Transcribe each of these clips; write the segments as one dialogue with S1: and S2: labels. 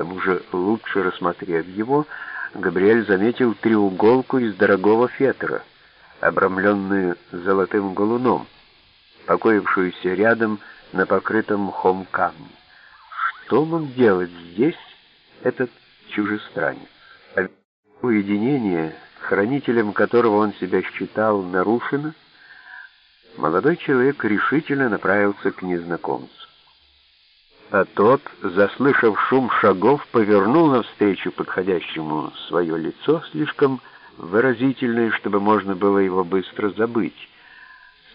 S1: тому же, лучше рассмотрев его, Габриэль заметил треуголку из дорогого фетра, обрамленную золотым голуном, покоившуюся рядом на покрытом мхом камне. Что мог делать здесь этот чужестранец? Уединение, хранителем которого он себя считал, нарушено, молодой человек решительно направился к незнакомцу. А тот, заслышав шум шагов, повернул навстречу подходящему свое лицо, слишком выразительное, чтобы можно было его быстро забыть.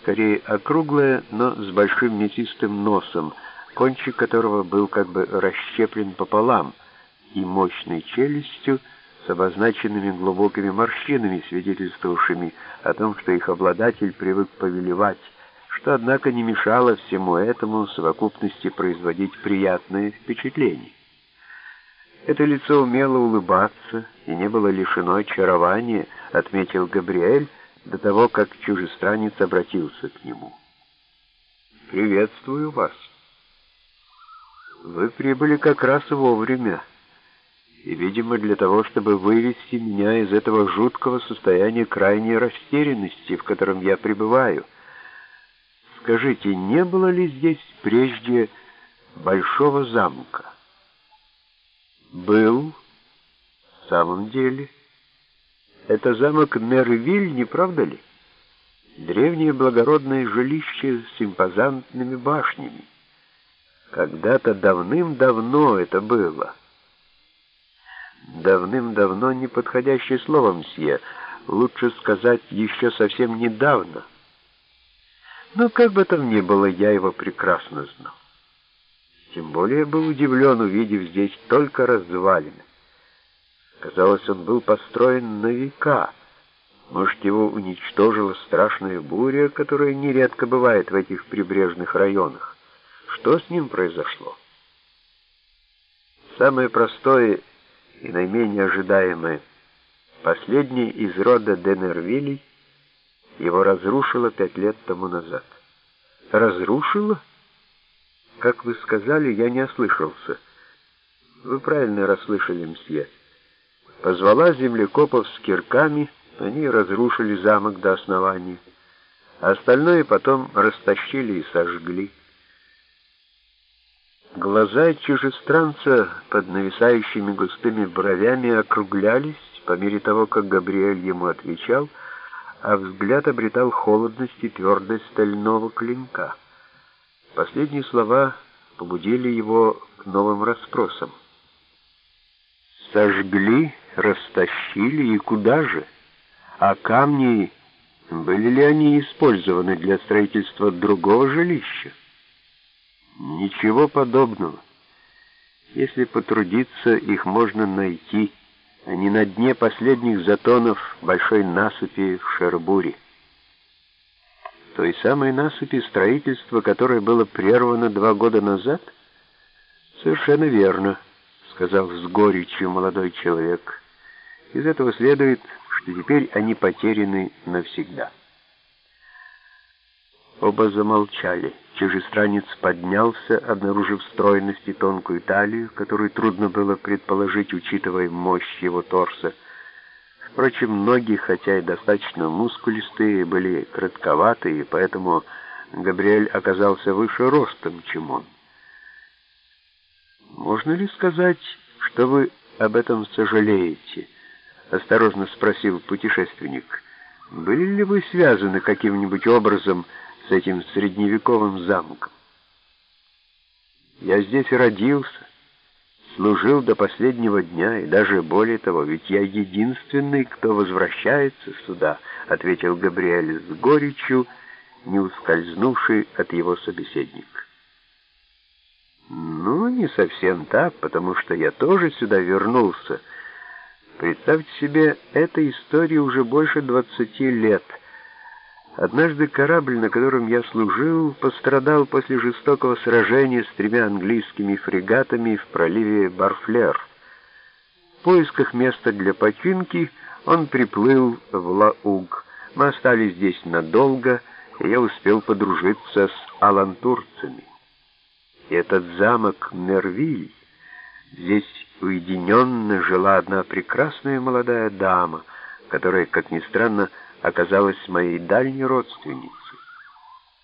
S1: Скорее округлое, но с большим мясистым носом, кончик которого был как бы расщеплен пополам, и мощной челюстью с обозначенными глубокими морщинами, свидетельствовавшими о том, что их обладатель привык повелевать что, однако, не мешало всему этому в совокупности производить приятное впечатление. Это лицо умело улыбаться и не было лишено очарования, отметил Габриэль до того, как чужестранец обратился к нему. «Приветствую вас. Вы прибыли как раз вовремя, и, видимо, для того, чтобы вывести меня из этого жуткого состояния крайней растерянности, в котором я пребываю». Скажите, не было ли здесь прежде большого замка? Был, в самом деле. Это замок Мервиль, не правда ли? Древнее благородное жилище с импозантными башнями. Когда-то давным-давно это было. Давным-давно неподходящее слово, мсье. Лучше сказать, еще совсем недавно — но как бы там ни было, я его прекрасно знал. Тем более был удивлен, увидев здесь только развалины. Казалось, он был построен на века. Может, его уничтожила страшная буря, которая нередко бывает в этих прибрежных районах. Что с ним произошло? Самое простое и наименее ожидаемое. Последний из рода Денервилей — его разрушило пять лет тому назад. Разрушило? Как вы сказали, я не ослышался. Вы правильно расслышали, мсье. Позвала землекопов с кирками, они разрушили замок до основания. А остальное потом растащили и сожгли. Глаза чужестранца под нависающими густыми бровями округлялись по мере того, как Габриэль ему отвечал — а взгляд обретал холодность и твердость стального клинка. Последние слова побудили его к новым расспросам. Сожгли, растащили и куда же? А камни, были ли они использованы для строительства другого жилища? Ничего подобного. Если потрудиться, их можно найти. Они на дне последних затонов большой насыпи в Шербуре. Той самой насыпи, строительство которое было прервано два года назад? Совершенно верно, сказал с горечью молодой человек. Из этого следует, что теперь они потеряны навсегда. Оба замолчали. Чужестранец поднялся, обнаружив стройность и тонкую талию, которую трудно было предположить, учитывая мощь его торса. Впрочем, ноги, хотя и достаточно мускулистые, были кратковатые, поэтому Габриэль оказался выше ростом, чем он. «Можно ли сказать, что вы об этом сожалеете?» — осторожно спросил путешественник. «Были ли вы связаны каким-нибудь образом с этим средневековым замком. Я здесь родился, служил до последнего дня, и даже более того, ведь я единственный, кто возвращается сюда, ответил Габриэль с горечью, не ускользнувший от его собеседника. Ну, не совсем так, потому что я тоже сюда вернулся. Представьте себе, этой истории уже больше двадцати лет — Однажды корабль, на котором я служил, пострадал после жестокого сражения с тремя английскими фрегатами в проливе Барфлер. В поисках места для починки он приплыл в Лауг. Мы остались здесь надолго, и я успел подружиться с алантурцами. И этот замок Мервиль, здесь уединенно жила одна прекрасная молодая дама, которая, как ни странно, оказалась моей дальней родственницей.